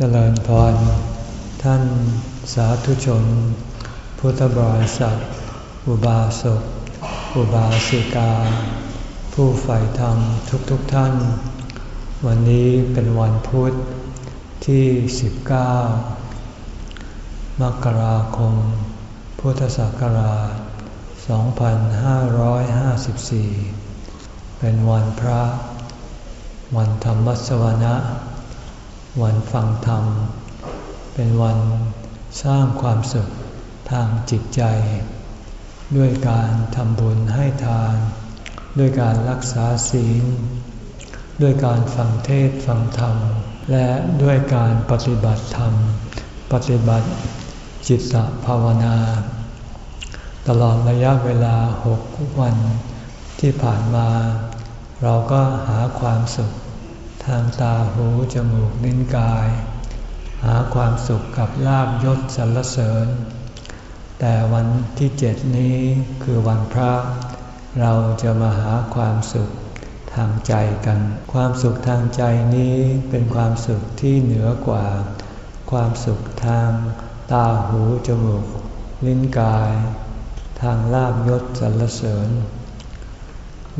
เจริญพร ท่านสาธุชน พุทธบริษัท อุบาสก อุบาสิกา ผู้ใฝ่ธรรมทุกๆทท่าน วันนี้เป็นวันพุธที่ 19 มกราคม พุทธศักราช 2554 เป็นวันพระ วันธรรมสวนะ วันฟังธรรม เป็นวันสร้างความสุขทางจิตใจ ด้วยการทำบุญให้ทาน ด้วยการรักษาศีล ด้วยการฟังเทศฟังธรรม และด้วยการปฏิบัติธรรม ปฏิบัติจิตภาวนา ตลอดระยะเวลาหกวันที่ผ่านมา เราก็หาความสุข ทางตาหูจมูกลิ้นกาย หาความสุขกับลาบยศสรรเสริญ แต่วันที่เจ็ดนี้คือวันพระ เราจะมาหาความสุขทางใจกัน ความสุขทางใจนี้เป็นความสุขที่เหนือกว่า ความสุขทางตาหูจมูก ลิ้นกาย ทางลาบยศสรรเสริญ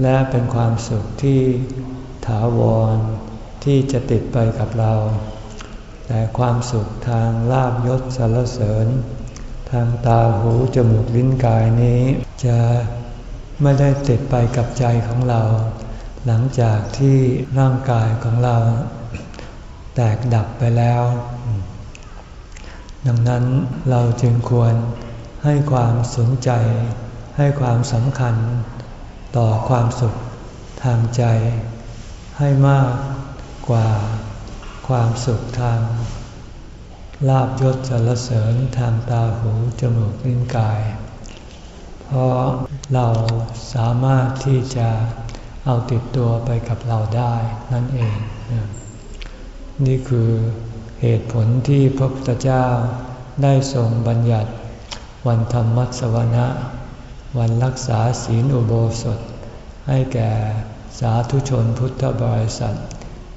และเป็นความสุขที่ถาวร ที่จะติดไปกับเรา แต่ความสุขทางลาบยศสารเสริญ ทางตาหูจมูกลิ้นกายนี้ จะไม่ได้ติดไปกับใจของเรา หลังจากที่ร่างกายของเรา แตกดับไปแล้ว ดังนั้นเราจึงควรให้ความสนใจ ให้ความสำคัญต่อความสุขทางใจให้มาก กว่าความสุขทางลาบยศสรรเสริญทางตาหูจมูกลิ้นกาย เพราะเราสามารถที่จะเอาติดตัวไปกับเราได้นั่นเอง นี่คือเหตุผลที่พระพุทธเจ้าได้ทรงบัญญัติ วันธรรมสวนะ วันรักษาศีลอุโบสถ ให้แก่สาธุชนพุทธบริษัท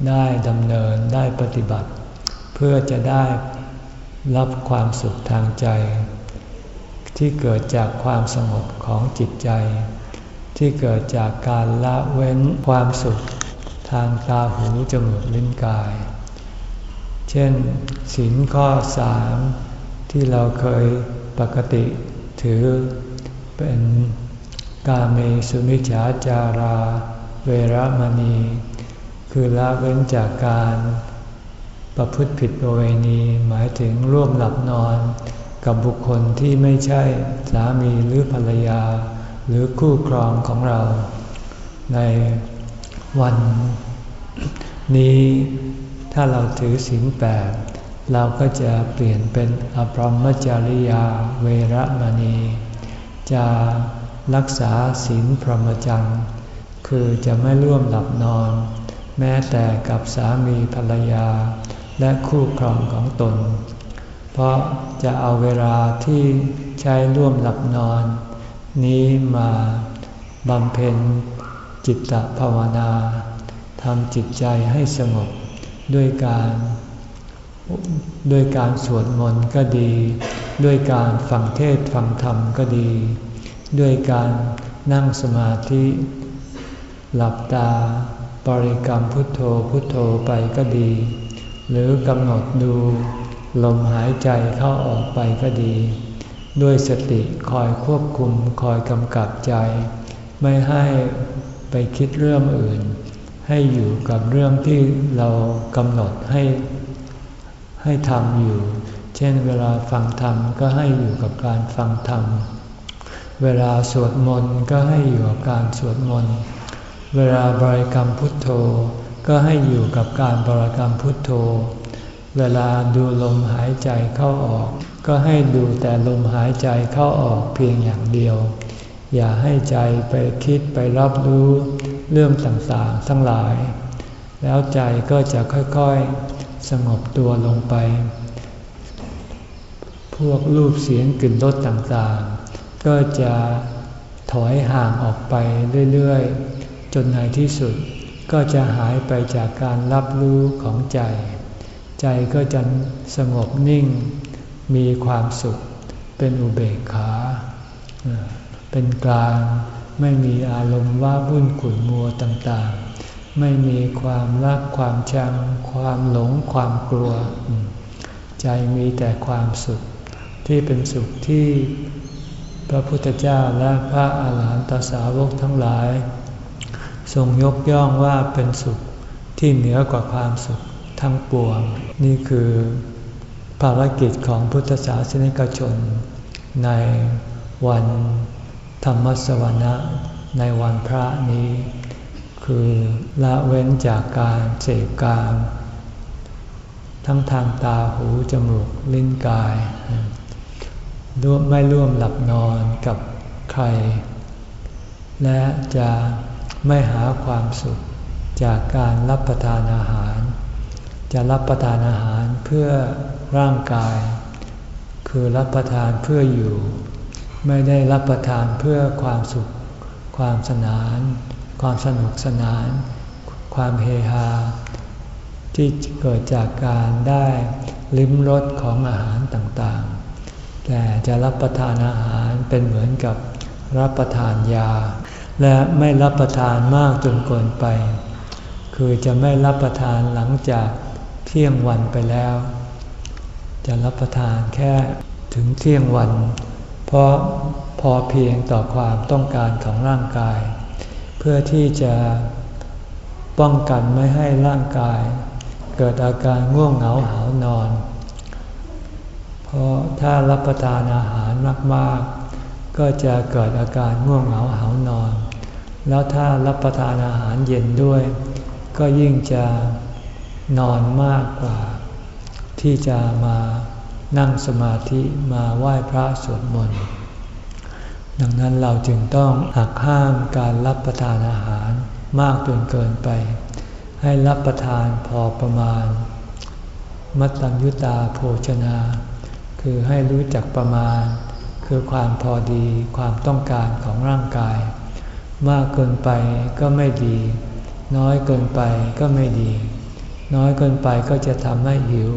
ได้ดำเนินได้ปฏิบัติ เพื่อจะได้รับความสุขทางใจ ที่เกิดจากความสงบของจิตใจ ที่เกิดจากการละเว้นความสุขทางตาหูจมูกลิ้นกาย เช่นศีลข้อสามที่เราเคยปกติถือเป็นกาเมสุมิจฉาจารา เวรมณี คือละเว้นจากการประพฤติผิดประเวณีหมายถึงร่วมหลับนอนกับบุคคลที่ไม่ใช่สามีหรือภรรยา หรือคู่ครองของเรา ในวันนี้ถ้าเราถือศีลแปดเราก็จะเปลี่ยนเป็นอภรมจริยาเวรมณี จะรักษาศีลพรหมจรรย์คือจะไม่ร่วมหลับนอน แม้แต่กับสามีภรรยา และคู่ครองของตน เพราะจะเอาเวลาที่ใช้ร่วมหลับนอน นี้มาบำเพ็ญจิตตภาวนาทำจิตใจให้สงบด้วยการด้วยการสวดมนต์ก็ดี ด้วยการฟังเทศฟังธรรมก็ดี ด้วยการนั่งสมาธิ หลับตา บริกรรมพุทโธพุทโธไปก็ดี หรือกำหนดดูลมหายใจเข้าออกไปก็ดี ด้วยสติคอยควบคุมคอยกำกับใจ ไม่ให้ไปคิดเรื่องอื่น ให้อยู่กับเรื่องที่เรากำหนดให้ให้ทำอยู่ เช่นเวลาฟังธรรมก็ให้อยู่กับการฟังธรรม เวลาสวดมนต์ก็ให้อยู่กับการสวดมนต์ เวลาบริกรรมพุทโธ ก็ให้อยู่กับการบริกรรมพุทโธ เวลาดูลมหายใจเข้าออก ก็ให้ดูแต่ลมหายใจเข้าออกเพียงอย่างเดียว อย่าให้ใจไปคิดไปรับรู้เรื่องต่างๆทั้งหลาย แล้วใจก็จะค่อยๆ สงบตัวลงไป พวกรูปเสียงกลิ่นรสต่างๆ ก็จะถอยห่างออกไปเรื่อยๆ จนในที่สุดก็จะหายไปจากการรับรู้ของใจ ใจก็จะสงบนิ่ง มีความสุข เป็นอุเบกขา เป็นกลาง ไม่มีอารมณ์ว่าวุ่นขุ่นมัวต่างๆ ไม่มีความรักความชัง ความหลงความกลัว ใจมีแต่ความสุข ที่เป็นสุขที่พระพุทธเจ้าและพระอาหารหันตสาวกทั้งหลาย ทรงยกย่องว่าเป็นสุขที่เหนือกว่าความสุขทั้งปวง นี่คือภารกิจของพุทธศาสนิกชน ในวันธรรมสวนะในวันพระนี้ คือละเว้นจากการเสพกามทั้งทางตาหูจมูกลิ้นกายร่วมไม่ร่วมหลับนอนกับใคร และจะ ไม่หาความสุขจากการรับประทานอาหาร จะรับประทานอาหารเพื่อร่างกาย คือรับประทานเพื่ออยู่ ไม่ได้รับประทานเพื่อความสุข ความสนาน ความสนุกสนาน ความเฮฮา ที่เกิดจากการได้ลิ้มรสของอาหารต่างๆ แต่จะรับประทานอาหารเป็นเหมือนกับรับประทานยา และไม่รับประทานมากจนเกินไป คือจะไม่รับประทานหลังจากเที่ยงวันไปแล้ว จะรับประทานแค่ถึงเที่ยงวัน เพราะพอเพียงต่อความต้องการของร่างกาย เพื่อที่จะป้องกันไม่ให้ร่างกาย เกิดอาการง่วงเหงาหานอน เพราะถ้ารับประทานอาหารมากๆก็จะเกิดอาการง่วงเหงาหานอน แล้วถ้ารับประทานอาหารเย็นด้วย ก็ยิ่งจะนอนมากกว่า ที่จะมานั่งสมาธิมาไหว้พระสวดมนต์ดังนั้นเราจึงต้องหักห้ามการรับประทานอาหารมากจนเกินไป ให้รับประทานพอประมาณ มัตตัญยุตาโภชนา คือให้รู้จักประมาณ คือความพอดีความต้องการของร่างกาย มากเกินไปก็ไม่ดี น้อยเกินไปก็ไม่ดี น้อยเกินไปก็จะทำให้หิว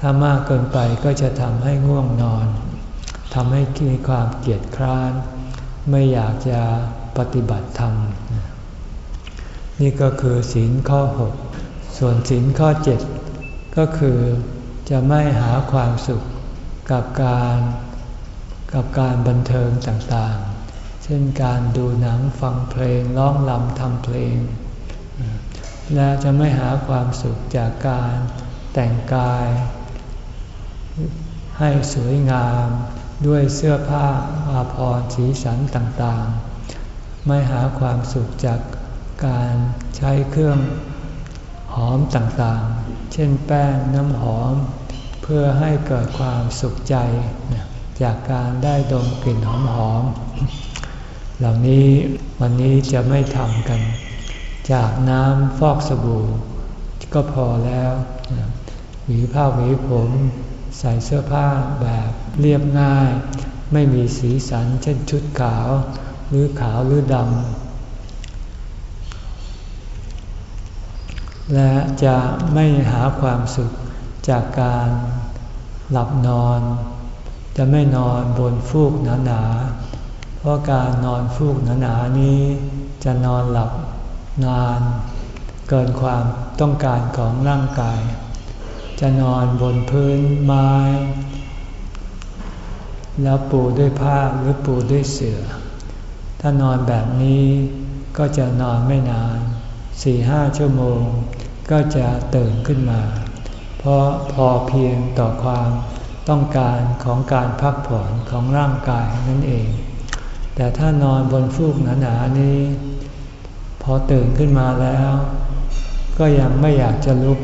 ถ้ามากเกินไปก็จะทำให้ง่วงนอนทำให้มีความเกียจคร้าน ไม่อยากจะปฏิบัติธรรม นี่ก็คือศีลข้อ 6 ส่วนศีลข้อ 7 ก็คือจะไม่หาความสุขกับการกับการบันเทิงต่างๆ เช่นการดูหนังฟังเพลงร้องลำทำเพลง และจะไม่หาความสุขจากการแต่งกาย ให้สวยงามด้วยเสื้อผ้าอาภรณ์สีสันต่างๆ ไม่หาความสุขจากการใช้เครื่องหอมต่างๆ เช่นแป้งน้ำหอม เพื่อให้เกิดความสุขใจจากการได้ดมกลิ่นหอมๆ เหล่านี้วันนี้จะไม่ทำกัน จากน้ำฟอกสบู่ ก็พอแล้วหวีผ้าหวีผมใส่เสื้อผ้าแบบเรียบง่าย ไม่มีสีสันเช่นชุดขาว หรือขาวหรือดำและจะไม่หาความสุขจากการหลับนอน จะไม่นอนบนฟูกหนาๆ ราะการนอนฟูกหนาๆนี้ จะนอนหลับนาน เกินความต้องการของร่างกาย จะนอนบนพื้นไม้ แล้วปูด้วยผ้าหรือปูด้วยเสือ่อ ถ้านอนแบบนี้ก็จะนอนไม่นานสี่ห้าชั่วโมง ก็จะตื่นขึ้นมา เพราะพอเพียงต่อความต้องการของการพักผ่อนของร่างกายนั่นเอง แต่ถ้านอนบนฟูกหนาๆนี้ พอตื่นขึ้นมาแล้ว ก็ยังไม่อยากจะลุก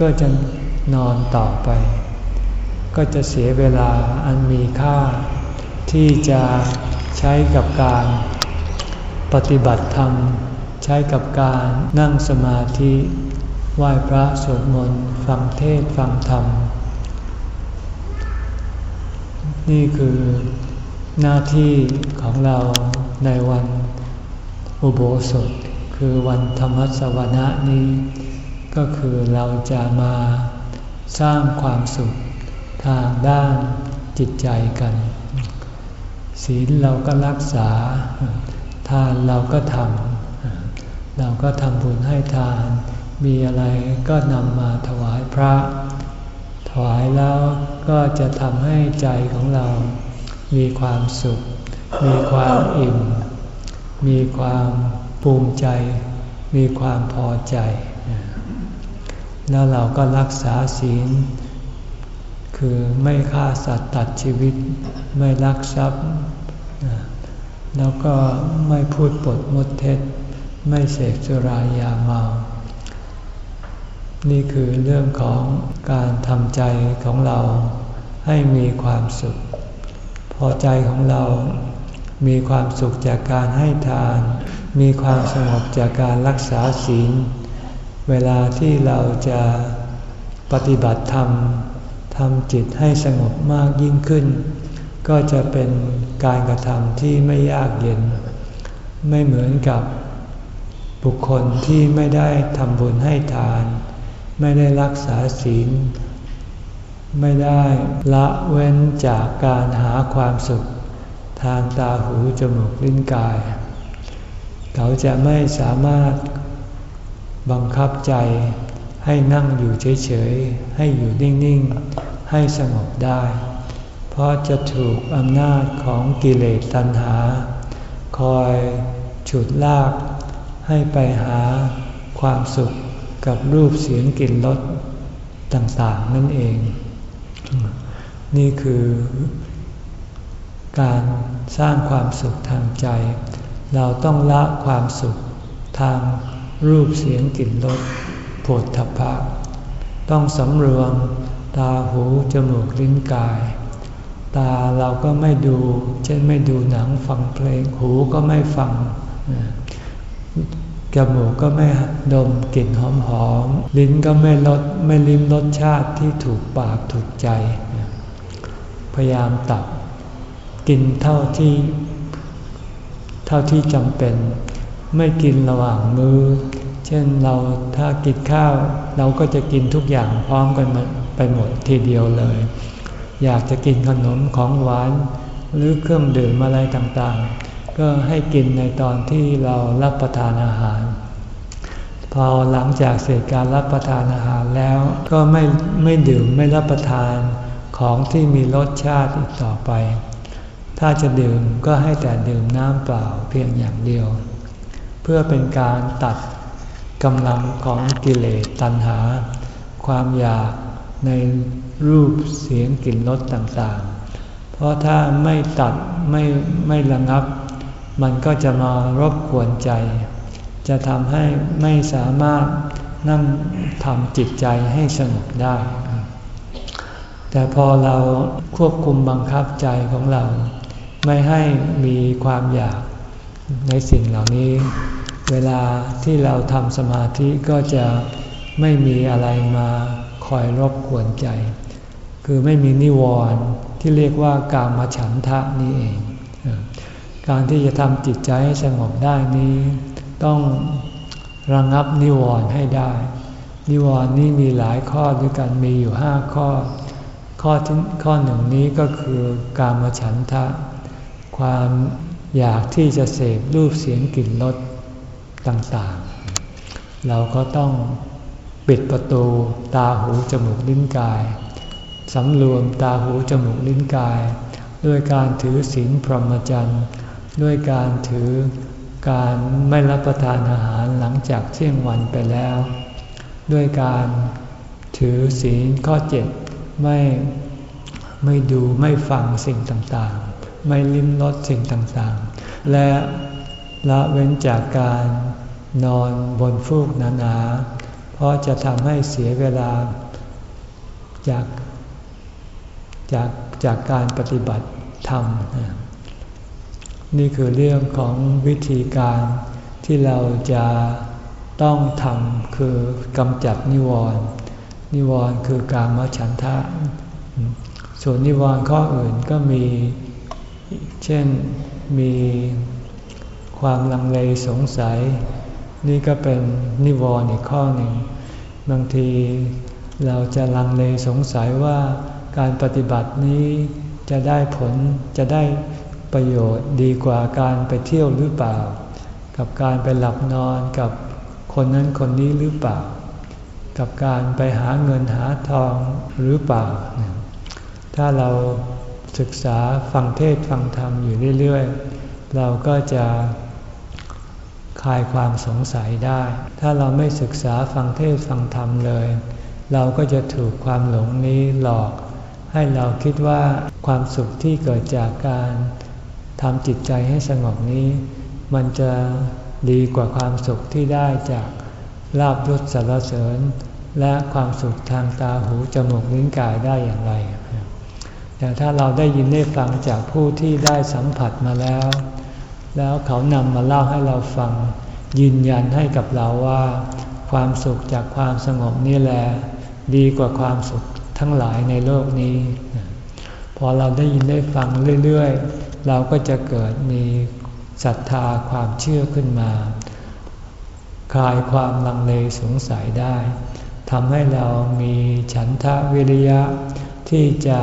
ก็จะนอนต่อไป ก็จะเสียเวลาอันมีค่า ที่จะใช้กับการปฏิบัติธรรม ใช้กับการนั่งสมาธิไหว้พระสวดมนต์ฟังเทศฟังธรรม นี่คือ หน้าที่ของเราในวันอุโบสถ คือวันธรรมสวนะนี้ ก็คือเราจะมาสร้างความสุขทางด้านจิตใจกัน ศีลเราก็รักษา ทานเราก็ทำเราก็ทำบุญให้ทาน มีอะไรก็นำมาถวายพระ ถวายแล้วก็จะทำให้ใจของเรา มีความสุข มีความอิ่ม มีความภูมิใจ มีความพอใจ แล้วเราก็รักษาศีล คือไม่ฆ่าสัตว์ตัดชีวิต ไม่ลักทรัพย์ แล้วก็ไม่พูดปดมดเท็จ ไม่เสพสุรายาเมา นี่คือเรื่องของการทำใจของเราให้มีความสุข พอใจของเรา มีความสุขจากการให้ทาน มีความสงบจากการรักษาศีล เวลาที่เราจะปฏิบัติธรรมทำจิตให้สงบมากยิ่งขึ้น ก็จะเป็นการกระทำที่ไม่ยากเย็น ไม่เหมือนกับบุคคลที่ไม่ได้ทำบุญให้ทาน ไม่ได้รักษาศีล ไม่ได้ละเว้นจากการหาความสุข ทางตาหูจมูกลิ้นกาย เขาจะไม่สามารถบังคับใจให้นั่งอยู่เฉยๆ ให้อยู่นิ่งๆ ให้สงบได้ เพราะจะถูกอำนาจของกิเลสตัณหา คอยฉุดลากให้ไปหาความสุขกับรูปเสียงกลิ่นรสต่างๆนั่นเอง นี่คือการสร้างความสุขทางใจ เราต้องละความสุขทางรูปเสียงกลิ่นรสผดทพะ ต้องสำรวมตาหูจมูกลิ้นกาย ตาเราก็ไม่ดู เช่นไม่ดูหนังฟังเพลงหูก็ไม่ฟัง จมูกก็ไม่ดมกลิ่นหอมหอมลิ้นก็ไม่ลดไม่ลิ้มรสชาติที่ถูกปากถูกใจ พยายามตัดกินเท่าที่ เท่าที่จำเป็น ไม่กินระหว่างมือ เช่นเราถ้ากินข้าว เราก็จะกินทุกอย่างพร้อมกันไปหมดทีเดียวเลย อยากจะกินขนมของหวานหรือเครื่องดื่มอะไรต่างๆ ก็ให้กินในตอนที่เรารับประทานอาหาร พอหลังจากเสร็จการรับประทานอาหารแล้วก็ไม่ไม่ดื่มไม่รับประทานของที่มีรสชาติอีกต่อไป ถ้าจะดื่มก็ให้แต่ดื่มน้ำเปล่าเพียงอย่างเดียว เพื่อเป็นการตัดกำลังของกิเลสตัณหา ความอยากในรูปเสียงกลิ่นรสต่างๆ เพราะถ้าไม่ตัดไม่ไม่ระงับ มันก็จะมารบกวนใจ จะทำให้ไม่สามารถนั่งทำจิตใจให้สงบได้ แต่พอเราควบคุมบังคับใจของเรา ไม่ให้มีความอยากในสิ่งเหล่านี้ เวลาที่เราทำสมาธิก็จะไม่มีอะไรมาคอยรบกวนใจ คือไม่มีนิวรณ์ที่เรียกว่ากามฉันทะนี่เอง การที่จะทำจิตใจให้สงบได้นี้ ต้องระงงับนิวรณ์ให้ได้ นิวรณ์นี้มีหลายข้อด้วยกันมีอยู่ห้าข้อ ข้อที่ข้อหนึ่งนี้ก็คือการมฉันทะ ความอยากที่จะเสพรูปเสียงกลิ่นรสต่างๆ เราก็ต้องปิดประตูตาหูจมูกลิ้นกายสำรวมตาหูจมูกลิ้นกาย ด้วยการถือศีลพรหมจรรย์ ด้วยการถือการไม่รับประทานอาหารหลังจากเที่ยงวันไปแล้ว ด้วยการถือศีลข้อเจ็ดไม่ไม่ดูไม่ฟังสิ่งต่างๆ ไม่ลิ้มรสสิ่งต่างๆ และละเว้นจากการนอนบนฟูกหนาๆ เพราะจะทำให้เสียเวลาจากจากจากการปฏิบัติธรรมนี่ นี่คือเรื่องของวิธีการที่เราจะต้องทำคือกำจัดนิวรณ์นิวรณ์คือการมฉันทะ ส่วนนิวรณ์ข้ออื่นก็มี เช่นมีความลังเลสงสัย นี่ก็เป็นนิวรณ์อีกข้อหนึ่ง บางทีเราจะลังเลสงสัยว่าการปฏิบัตินี้จะได้ผลจะได้ ประโยชน์ดีกว่าการไปเที่ยวหรือเปล่า กับการไปหลับนอนกับคนนั้นคนนี้หรือเปล่า กับการไปหาเงินหาทองหรือเปล่า ถ้าเราศึกษาฟังเทศฟังธรรมอยู่เรื่อยๆ เราก็จะคลายความสงสัยได้ ถ้าเราไม่ศึกษาฟังเทศฟังธรรมเลย เราก็จะถูกความหลงนี้หลอก ให้เราคิดว่าความสุขที่เกิดจากการ ทำจิตใจให้สงบนี้ มันจะดีกว่าความสุขที่ได้จากลาบยศสารเสริญ และความสุขทางตาหูจมูกลิ้นกายได้อย่างไร แต่ถ้าเราได้ยินได้ฟังจากผู้ที่ได้สัมผัสมาแล้ว แล้วเขานำมาเล่าให้เราฟัง ยืนยันให้กับเราว่า ความสุขจากความสงบนี่แหละดีกว่าความสุขทั้งหลายในโลกนี้ พอเราได้ยินได้ฟังเรื่อยๆ เราก็จะเกิดมีศรัทธาความเชื่อขึ้นมา คลายความลังเลสงสัยได้ทำให้เรามีฉันทะวิริยะ ที่จะ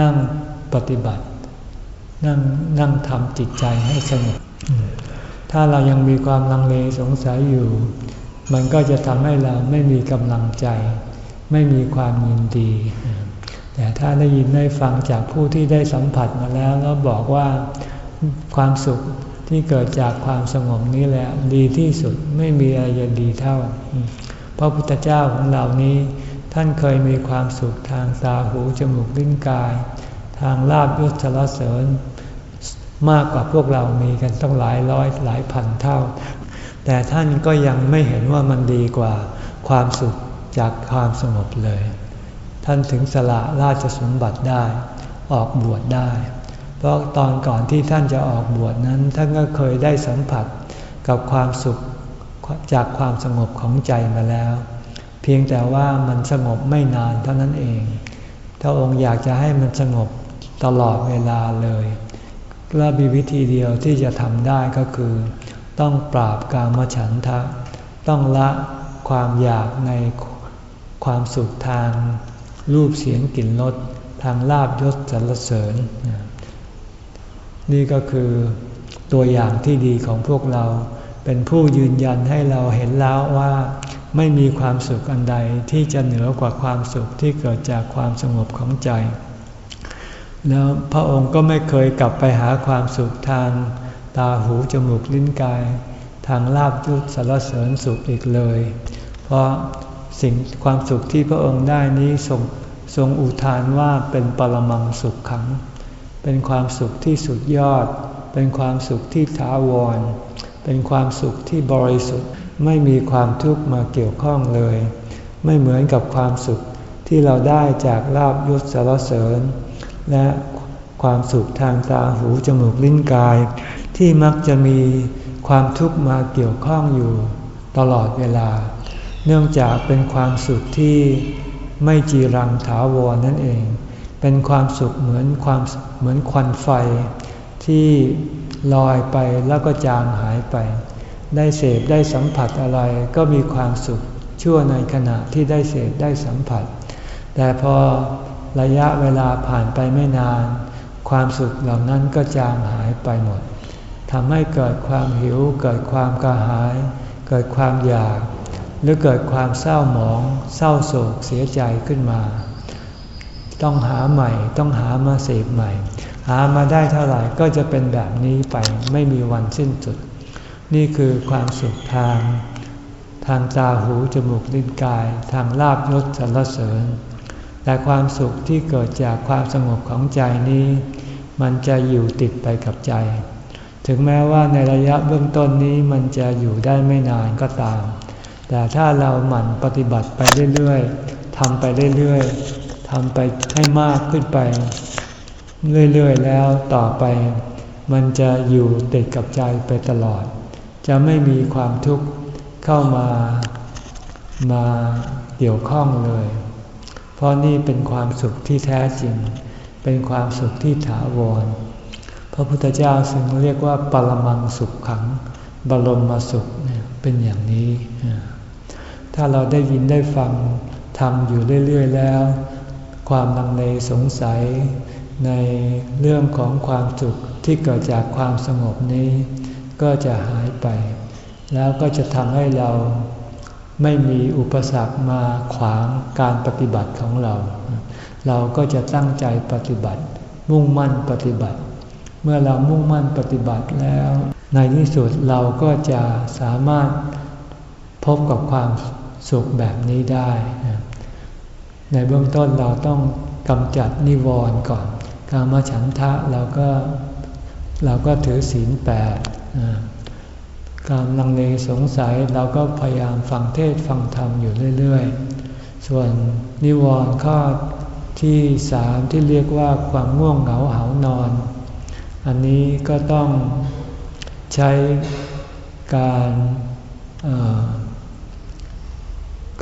นั่งปฏิบัติ นั่งนั่งทำจิตใจให้สงบถ้าเรายังมีความลังเลสงสัยอยู่ มันก็จะทำให้เราไม่มีกำลังใจ ไม่มีความยินดี แต่ถ้าได้ยินได้ฟังจากผู้ที่ได้สัมผัสมาแล้วแล้วบอกว่าความสุขที่เกิดจากความสงบนี้แหละดีที่สุดไม่มีอะไรจะดีเท่า พระพุทธเจ้าของเรานี้ ท่านเคยมีความสุขทางตาหูจมูกลิ้นกาย ทางลาบยศชลเสริญ มากกว่าพวกเรามีกันต้องหลายร้อยหลายพันเท่า แต่ท่านก็ยังไม่เห็นว่ามันดีกว่าความสุขจากความสงบเลย ท่านถึงสละราชสมบัติได้ ออกบวชได้ เพราะตอนก่อนที่ท่านจะออกบวชนั้น ท่านก็เคยได้สัมผัสกับความสุขจากความสงบของใจมาแล้ว เพียงแต่ว่ามันสงบไม่นานเท่านั้นเอง ถ้าองค์อยากจะให้มันสงบตลอดเวลาเลยและมีวิธีเดียวที่จะทำได้ก็คือ ต้องปราบกามฉันทะ ต้องละความอยากในความสุขทาง รูปเสียงกลิ่นรสทางลาบยศสรรเสริญ นี่ก็คือตัวอย่างที่ดีของพวกเรา เป็นผู้ยืนยันให้เราเห็นแล้วว่าไม่มีความสุขอันใดที่จะเหนือกว่าความสุขที่เกิดจากความสงบของใจ แล้วพระองค์ก็ไม่เคยกลับไปหาความสุขทางตาหูจมูกลิ้นกาย ทางลาบยุทธสารเสริญสุขอีกเลย เพราะ สิ่งความสุขที่พระองค์ได้นี้ทรงทรงอุทานว่าเป็นปรมังสุขขัง เป็นความสุขที่สุดยอด เป็นความสุขที่ถาวร เป็นความสุขที่บริสุทธิ์ ไม่มีความทุกข์มาเกี่ยวข้องเลย ไม่เหมือนกับความสุขที่เราได้จากลาบยศสารเสริญ และความสุขทางตาหูจมูกลิ้นกาย ที่มักจะมีความทุกข์มาเกี่ยวข้องอยู่ตลอดเวลา เนื่องจากเป็นความสุขที่ไม่จีรังถาวรนั่นเอง เป็นความสุขเหมือนความเหมือนควันไฟ ที่ลอยไปแล้วก็จางหายไป ได้เสพได้สัมผัสอะไรก็มีความสุขชั่วในขณะที่ได้เสพได้สัมผัส แต่พอระยะเวลาผ่านไปไม่นาน ความสุขเหล่านั้นก็จางหายไปหมดทำให้เกิดความหิว เกิดความกระหาย เกิดความอยาก หรือเกิดความเศร้าหมอง เศร้าโศกเสียใจขึ้นมา ต้องหาใหม่ ต้องหามาเสพใหม่ หามาได้เท่าไหร่ก็จะเป็นแบบนี้ไปไม่มีวันสิ้นสุด นี่คือความสุขทาง ทางตาหูจมูกลิ้นกาย ทางลาบยศสรรเสริญ แต่ความสุขที่เกิดจากความสงบของใจนี้ มันจะอยู่ติดไปกับใจ ถึงแม้ว่าในระยะเบื้องต้นนี้มันจะอยู่ได้ไม่นานก็ตาม แต่ถ้าเราหมั่นปฏิบัติไปเรื่อยๆทำไปเรื่อยๆทำไปให้มากขึ้นไป เรื่อยๆแล้วต่อไป มันจะอยู่ติดกับใจไปตลอด จะไม่มีความทุกข์เข้ามามาเกี่ยวข้องเลย เพราะนี่เป็นความสุขที่แท้จริง เป็นความสุขที่ถาวร พระพุทธเจ้าซึ่งเรียกว่าปรมังสุขขัง บรมมาสุขเป็นอย่างนี้ ถ้าเราได้ยินได้ฟังทำอยู่เรื่อยๆแล้ว ความลังเลสงสัยในเรื่องของความสุขที่เกิดจากความสงบนี้ ก็จะหายไป แล้วก็จะทำให้เราไม่มีอุปสรรคมาขวางการปฏิบัติของเรา เราก็จะตั้งใจปฏิบัติ มุ่งมั่นปฏิบัติ เมื่อเรามุ่งมั่นปฏิบัติแล้ว ในที่สุดเราก็จะสามารถพบกับความ สุขแบบนี้ได้ ในเบื้องต้นเราต้องกำจัดนิวรณ์ก่อนการมาฉันทะเราก็เราก็ถือศีลแปดการลังเลสงสัยเราก็พยายามฟังเทศฟังธรรมอยู่เรื่อยๆ ส่วนนิวรณ์ข้อที่สามที่เรียกว่าความง่วงเหงาเหานอน อันนี้ก็ต้องใช้การ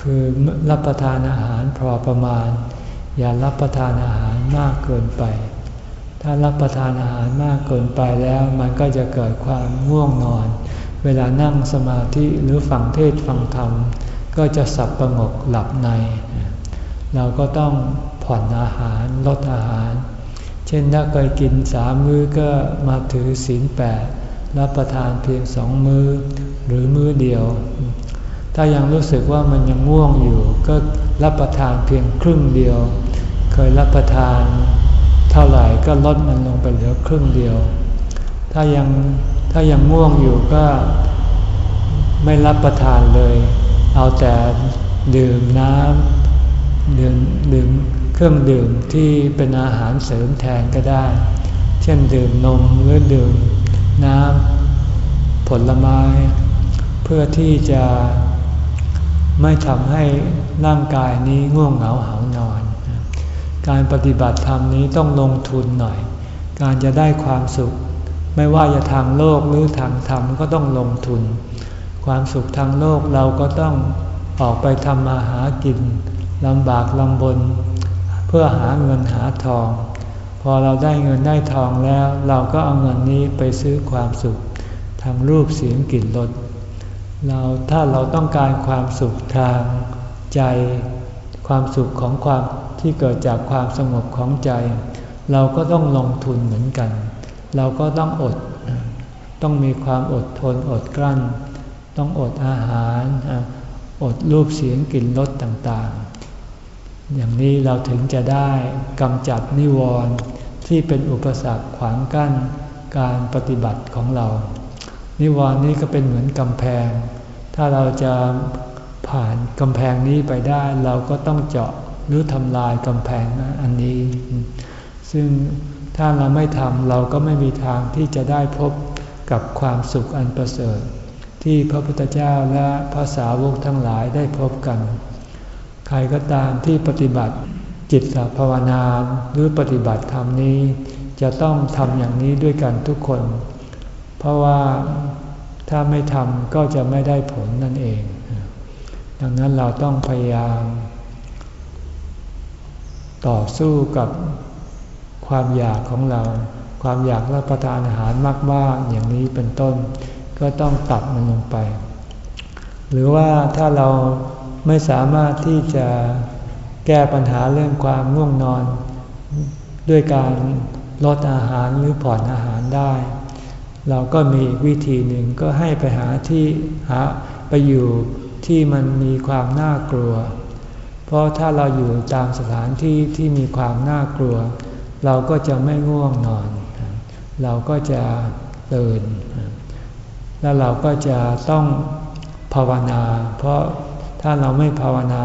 คือรับประทานอาหารพอประมาณ อย่ารับประทานอาหารมากเกินไป ถ้ารับประทานอาหารมากเกินไปแล้วมันก็จะเกิดความง่วงนอน เวลานั่งสมาธิหรือฟังเทศฟังธรรม ก็จะสับประงกหลับใน เราก็ต้องผ่อนอาหารลดอาหาร เช่นถ้าเคยกินสามมื้อก็มาถือศีลแปดรับประทานเพียงสองมือ้อหรือมื้อเดียว ถ้ายังรู้สึกว่ามันยังง่วงอยู่ ก็รับประทานเพียงครึ่งเดียว เคยรับประทานเท่าไหร่ก็ลดมันลงไปเหลือครึ่งเดียว ถ้ายังถ้ายังง่วงอยู่ก็ไม่รับประทานเลย เอาแต่ดื่มน้ำดื่มดื่มเครื่องดื่มที่เป็นอาหารเสริมแทนก็ได้ เช่นดื่มนมหรือดื่มน้ำผลไม้ เพื่อที่จะ ไม่ทำให้ร่างกายนี้ง่วงเหงาหานอน การปฏิบัติธรรมนี้ต้องลงทุนหน่อย การจะได้ความสุข ไม่ว่าจะทางโลกหรือทางธรรมก็ต้องลงทุน ความสุขทางโลกเราก็ต้องออกไปทำมาหากินลำบากลำบน เพื่อหาเงินหาทอง พอเราได้เงินได้ทองแล้ว เราก็เอาเงินนี้ไปซื้อความสุขทางรูปเสียงกลิ่นรส เราถ้าเราต้องการความสุขทางใจ ความสุขของความที่เกิดจากความสงบของใจ เราก็ต้องลงทุนเหมือนกัน เราก็ต้องอด ต้องมีความอดทนอดกลั้น ต้องอดอาหาร อดรูปเสียงกลิ่นรสต่างๆ อย่างนี้เราถึงจะได้กำจัดนิวรณ์ที่เป็นอุปสรรคขวางกั้นการปฏิบัติของเรา นิวรณ์นี้ก็เป็นเหมือนกำแพง ถ้าเราจะผ่านกำแพงนี้ไปได้ เราก็ต้องเจาะหรือทำลายกำแพงอันนี้ ซึ่งถ้าเราไม่ทำเราก็ไม่มีทางที่จะได้พบกับความสุขอันประเสริฐ ที่พระพุทธเจ้าและภาษาวกทั้งหลายได้พบกัน ใครก็ตามที่ปฏิบัติจิตภาวนาหรือปฏิบัติธรรมนี้ จะต้องทำอย่างนี้ด้วยกันทุกคน เพราะว่าถ้าไม่ทำก็จะไม่ได้ผลนั่นเอง ดังนั้นเราต้องพยายาม ต่อสู้กับความอยากของเรา ความอยากรับประทานอาหารมากๆอย่างนี้เป็นต้น ก็ต้องตัดมันลงไป หรือว่าถ้าเราไม่สามารถที่จะแก้ปัญหาเรื่องความง่วงนอน ด้วยการลดอาหารหรือผ่อนอาหารได้ เราก็มีวิธีหนึ่งก็ให้ไปหาที่หาไปอยู่ที่มันมีความน่ากลัว เพราะถ้าเราอยู่ตามสถานที่ที่มีความน่ากลัว เราก็จะไม่ง่วงนอน เราก็จะตื่น แล้วเราก็จะต้องภาวนา เพราะถ้าเราไม่ภาวนา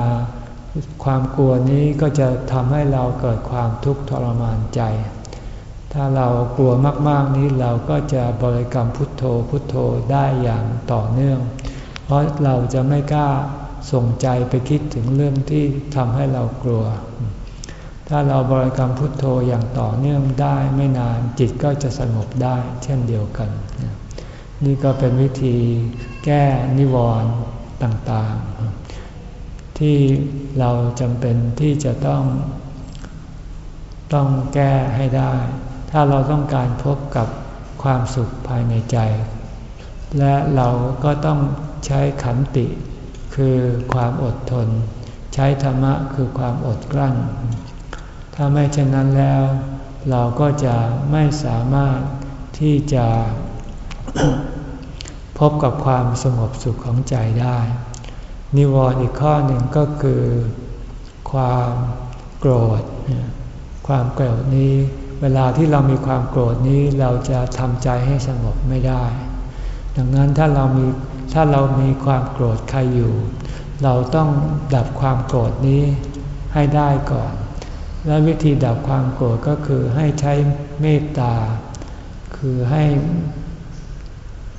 ความกลัวนี้ก็จะทำให้เราเกิดความทุกข์ทรมานใจ ถ้าเรากลัวมากๆนี้เราก็จะบริกรรมพุทโธพุทโธได้อย่างต่อเนื่อง เพราะเราจะไม่กล้าส่งใจไปคิดถึงเรื่องที่ทำให้เรากลัว ถ้าเราบริกรรมพุทโธอย่างต่อเนื่องได้ไม่นานจิตก็จะสงบได้เช่นเดียวกัน นี่ก็เป็นวิธีแก้นิวรณ์ต่างๆ ที่เราจำเป็นที่จะต้องต้องแก้ให้ได้ ถ้าเราต้องการพบกับความสุขภายในใจ และเราก็ต้องใช้ขันติ คือความอดทน ใช้ธรรมะคือความอดกลั้น ถ้าไม่เช่นนั้นแล้ว เราก็จะไม่สามารถที่จะพบกับความสงบสุขของใจได้ นิวรณ์อีกข้อหนึ่งก็คือ ความโกรธ ความโกรธนี้ เวลาที่เรามีความโกรธนี้เราจะทำใจให้สงบไม่ได้ ดังนั้นถ้าเรามีถ้าเรามีความโกรธใครอยู่ เราต้องดับความโกรธนี้ให้ได้ก่อน และวิธีดับความโกรธก็คือให้ใช้เมตตา คือให้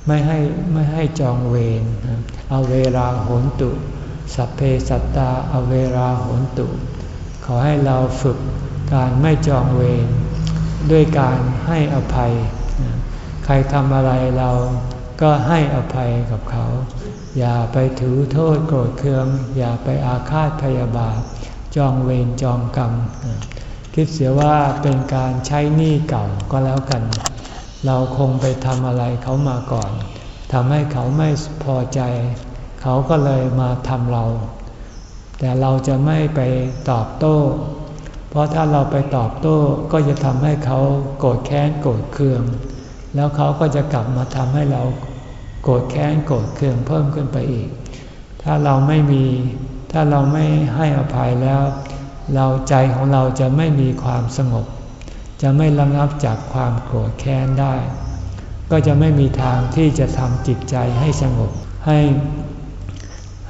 ไม่ให้ไม่ให้จองเวรเอาเวลาโหนตุ สัพเพสัตตาเอาเวลาโหนตุ ขอให้เราฝึกการไม่จองเวร ด้วยการให้อภัย ใครทำอะไรเราก็ให้อภัยกับเขา อย่าไปถือโทษโกรธเคือง อย่าไปอาฆาตพยาบาท จองเวรจองกรรม คิดเสียว่าเป็นการใช้หนี้เก่าก็แล้วกัน เราคงไปทำอะไรเขามาก่อนทำให้เขาไม่พอใจ เขาก็เลยมาทำเรา แต่เราจะไม่ไปตอบโต้ ราะถ้าเราไปตอบโต้ก็จะทำให้เขาโกรธแค้นโกรธเคือง แล้วเขาก็จะกลับมาทำให้เราโกรธแค้นโกรธเคืองเพิ่มขึ้นไปอีก ถ้าเราไม่มี ถ้าเราไม่ให้อภัยแล้ว เราใจของเราจะไม่มีความสงบ จะไม่ระงับจากความโกรธแค้นได้ ก็จะไม่มีทางที่จะทำจิตใจให้สงบให้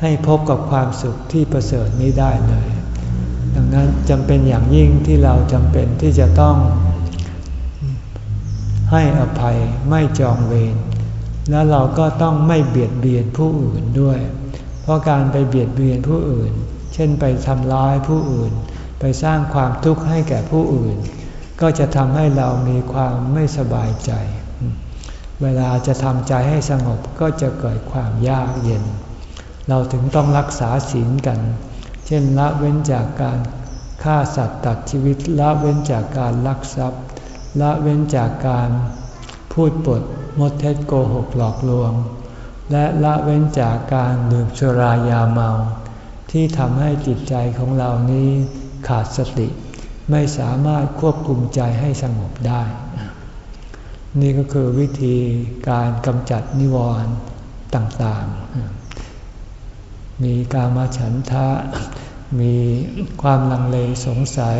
ให้พบกับความสุขที่ประเสริฐนี้ได้เลย ดังนั้นจำเป็นอย่างยิ่งที่เราจำเป็นที่จะต้องให้อภัยไม่จองเวรแล้วเราก็ต้องไม่เบียดเบียนผู้อื่นด้วย เพราะการไปเบียดเบียนผู้อื่น เช่นไปทำร้ายผู้อื่น ไปสร้างความทุกข์ให้แก่ผู้อื่น ก็จะทำให้เรามีความไม่สบายใจ เวลาจะทำใจให้สงบก็จะเกิดความยากเย็น เราถึงต้องรักษาศีลกัน เช่นละเว้นจากการฆ่าสัตว์ตัดชีวิต ละเว้นจากการลักทรัพย์ ละเว้นจากการพูดปดมดเท็จโกหกหลอกลวง และละเว้นจากการดื่มสุรายาเมา ที่ทำให้จิตใจของเรานี้ขาดสติ ไม่สามารถควบคุมใจให้สงบได้ นี่ก็คือวิธีการกำจัดนิวรณ์ต่างๆ มีกามาฉันทะ มีความลังเลสงสัย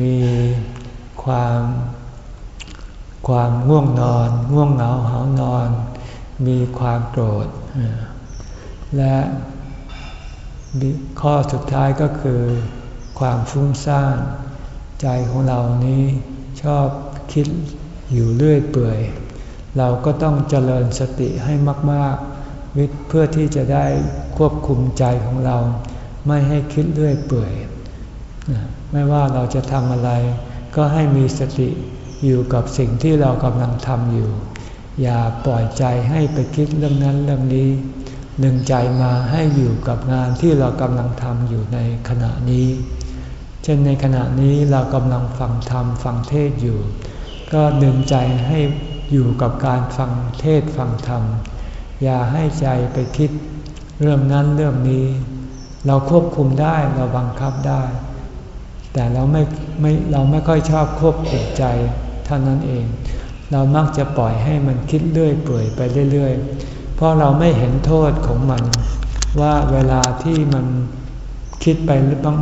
มีความความง่วงนอน ง่วงเหงาหานอน มีความโกรธ และข้อสุดท้ายก็คือ ความฟุ้งซ่านใจของเรานี้ชอบคิดอยู่เรื่อยเปื่อย เราก็ต้องเจริญสติให้มาก ๆ วิเพื่อที่จะได้ควบคุมใจของเรา ไม่ให้คิดเรื่อยเปื่อย ไม่ว่าเราจะทำอะไร ก็ให้มีสติอยู่กับสิ่งที่เรากำลังทำอยู่ อย่าปล่อยใจให้ไปคิดเรื่องนั้นเรื่องนี้ดึงใจมาให้อยู่กับงานที่เรากำลังทำอยู่ในขณะนี้ เช่นในขณะนี้เรากำลังฟังธรรมฟังเทศอยู่ ก็ดึงใจให้อยู่กับการฟังเทศฟังธรรม อย่าให้ใจไปคิดเรื่องนั้นเรื่องนี้ เราควบคุมได้เราบังคับได้ แต่เราไม่ไม่เราไม่ค่อยชอบควบคุมใจเท่านั้นเอง เรามักจะปล่อยให้มันคิดเรื่อยเปื่อยไปเรื่อยๆ เพราะเราไม่เห็นโทษของมัน ว่าเวลาที่มันคิดไป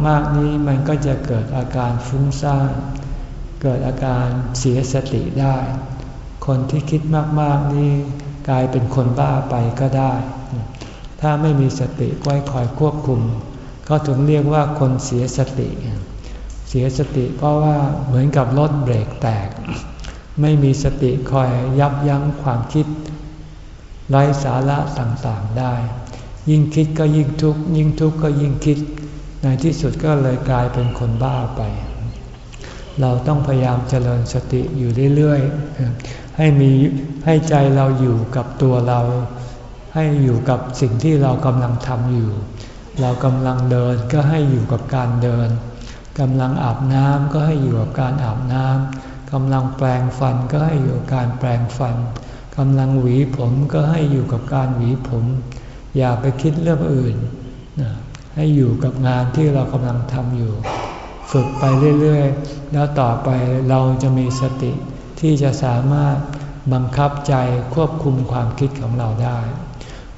มากๆนี้มันก็จะเกิดอาการฟุ้งซ่านเกิดอาการเสียสติได้ คนที่คิดมากๆนี้ กลายเป็นคนบ้าไปก็ได้ ถ้าไม่มีสติไว้คอยควบคุมก็ถึงเรียกว่าคนเสียสติ เสียสติเพราะว่าเหมือนกับรถเบรกแตก ไม่มีสติคอยยับยั้งความคิดไร้สาระต่างๆได้ ยิ่งคิดก็ยิ่งทุกข์ยิ่งทุกข์ก็ยิ่งคิด ในที่สุดก็เลยกลายเป็นคนบ้าไป เราต้องพยายามเจริญสติอยู่เรื่อยๆ ให้มีให้ใจเราอยู่กับตัวเรา ให้อยู่กับสิ่งที่เรากำลังทำอยู่ เรากำลังเดินก็ให้อยู่กับการเดินกำลังอาบน้ำก็ให้อยู่กับการอาบน้ำกำลังแปลงฟันก็ให้อยู่กับการแปลงฟันกำลังหวีผมก็ให้อยู่กับการหวีผม อย่าไปคิดเรื่องอื่น ให้อยู่กับงานที่เรากำลังทำอยู่ ฝึกไปเรื่อยๆ แล้วต่อไปเราจะมีสติ ที่จะสามารถบังคับใจควบคุมความคิดของเราได้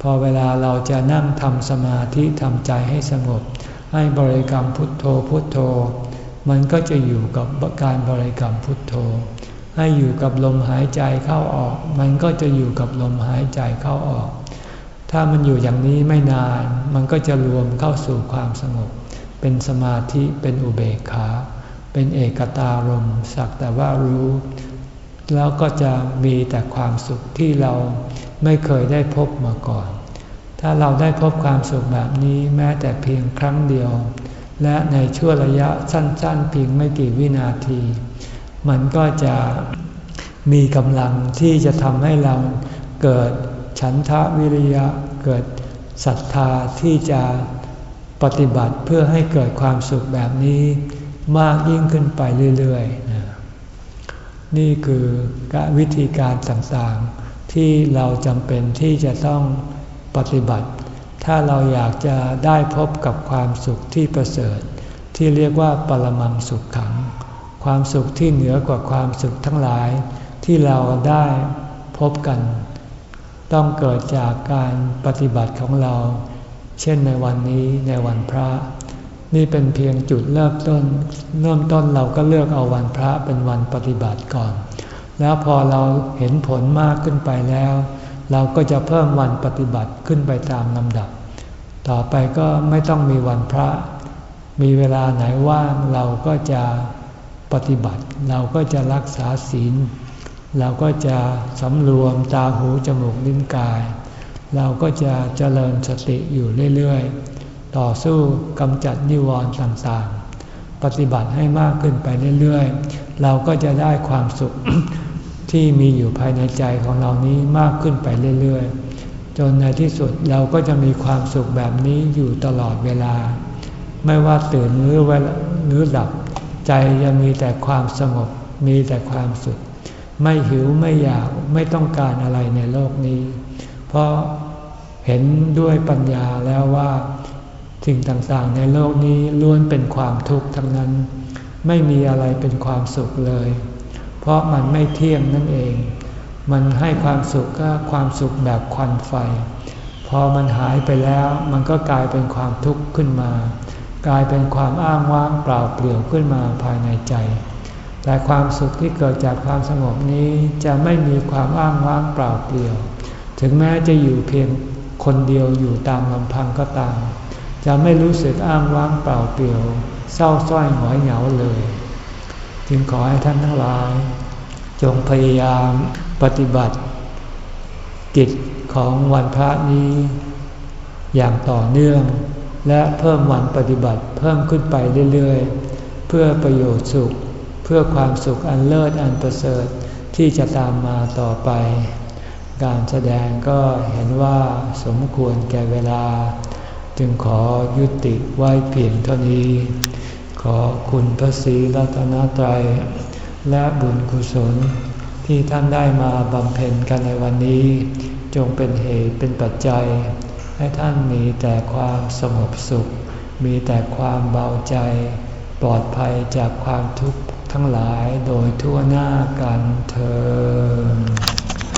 พอเวลาเราจะนั่งทำสมาธิทำใจให้สงบ ให้บริกรรมพุทโธพุทโธ มันก็จะอยู่กับการบริกรรมพุทโธ ให้อยู่กับลมหายใจเข้าออก มันก็จะอยู่กับลมหายใจเข้าออก ถ้ามันอยู่อย่างนี้ไม่นาน มันก็จะรวมเข้าสู่ความสงบ เป็นสมาธิเป็นอุเบกขา เป็นเอกตารมสักแต่ว่ารู้ แล้วก็จะมีแต่ความสุขที่เราไม่เคยได้พบมาก่อน ถ้าเราได้พบความสุขแบบนี้แม้แต่เพียงครั้งเดียว และในช่วงระยะสั้น ๆ เพียงไม่กี่วินาที มันก็จะมีกำลังที่จะทำให้เราเกิดฉันทะวิริยะเกิดศรัทธาที่จะปฏิบัติเพื่อให้เกิดความสุขแบบนี้มากยิ่งขึ้นไปเรื่อย ๆ นี่คือวิธีการต่างๆ ที่เราจำเป็นที่จะต้องปฏิบัติ ถ้าเราอยากจะได้พบกับความสุขที่ประเสริฐ ที่เรียกว่าปรมังสุขขัง ความสุขที่เหนือกว่าความสุขทั้งหลาย ที่เราได้พบกัน ต้องเกิดจากการปฏิบัติของเรา เช่นในวันนี้ในวันพระ นี่เป็นเพียงจุดเริ่มต้น เริ่มต้นเราก็เลือกเอาวันพระเป็นวันปฏิบัติก่อน แล้วพอเราเห็นผลมากขึ้นไปแล้ว เราก็จะเพิ่มวันปฏิบัติขึ้นไปตามลำดับ ต่อไปก็ไม่ต้องมีวันพระ มีเวลาไหนว่างเราก็จะปฏิบัติ เราก็จะรักษาศีล เราก็จะสำรวมตาหูจมูกลิ้นกาย เราก็จะเจริญสติอยู่เรื่อยๆ ต่อสู้กำจัดนิวรณ์ต่างๆ ปฏิบัติให้มากขึ้นไปเรื่อยๆ เราก็จะได้ความสุขที่มีอยู่ภายในใจของเรานี้มากขึ้นไปเรื่อยๆ จนในที่สุดเราก็จะมีความสุขแบบนี้อยู่ตลอดเวลา ไม่ว่าตื่นหรือเวลหรือหลับ ใจจะมีแต่ความสงบมีแต่ความสุข ไม่หิวไม่อยากไม่ต้องการอะไรในโลกนี้ เพราะเห็นด้วยปัญญาแล้วว่า สิ่งต่างๆ ในโลกนี้ล้วนเป็นความทุกข์ทั้งนั้น ไม่มีอะไรเป็นความสุขเลย เพราะมันไม่เที่ยงนั่นเอง มันให้ความสุขก็ความสุขแบบควันไฟ พอมันหายไปแล้วมันก็กลายเป็นความทุกข์ขึ้นมา กลายเป็นความอ้างว้างเปล่าเปลี่ยวขึ้นมาภายในใจ แต่ความสุขที่เกิดจากความสงบนี้จะไม่มีความอ้างว้างเปล่าเปลี่ยว ถึงแม้จะอยู่เพียงคนเดียวอยู่ตามลำพังก็ตาม จะไม่รู้สึกอ้างว้างเปล่าเปลี่ยว เศร้าส้อยหงอยเหงาเลย จึงขอให้ท่านทั้งหลาย จงพยายามปฏิบัติ กิจของวันพระนี้ อย่างต่อเนื่อง และเพิ่มวันปฏิบัติเพิ่มขึ้นไปเรื่อยๆ เพื่อประโยชน์สุข เพื่อความสุขอันเลิศอันประเสริฐที่จะตามมาต่อไป การแสดงก็เห็นว่าสมควรแก่เวลา จึงขอยุติไว้เพียงเท่านี้ ขอคุณพระศรีรัตนตรัย และบุญกุศลที่ท่านได้มาบำเพ็ญกันในวันนี้ จงเป็นเหตุเป็นปัจจัย ให้ท่านมีแต่ความสงบสุข มีแต่ความเบาใจ ปลอดภัยจากความทุกข์ทั้งหลายโดยทั่วหน้ากันเธอ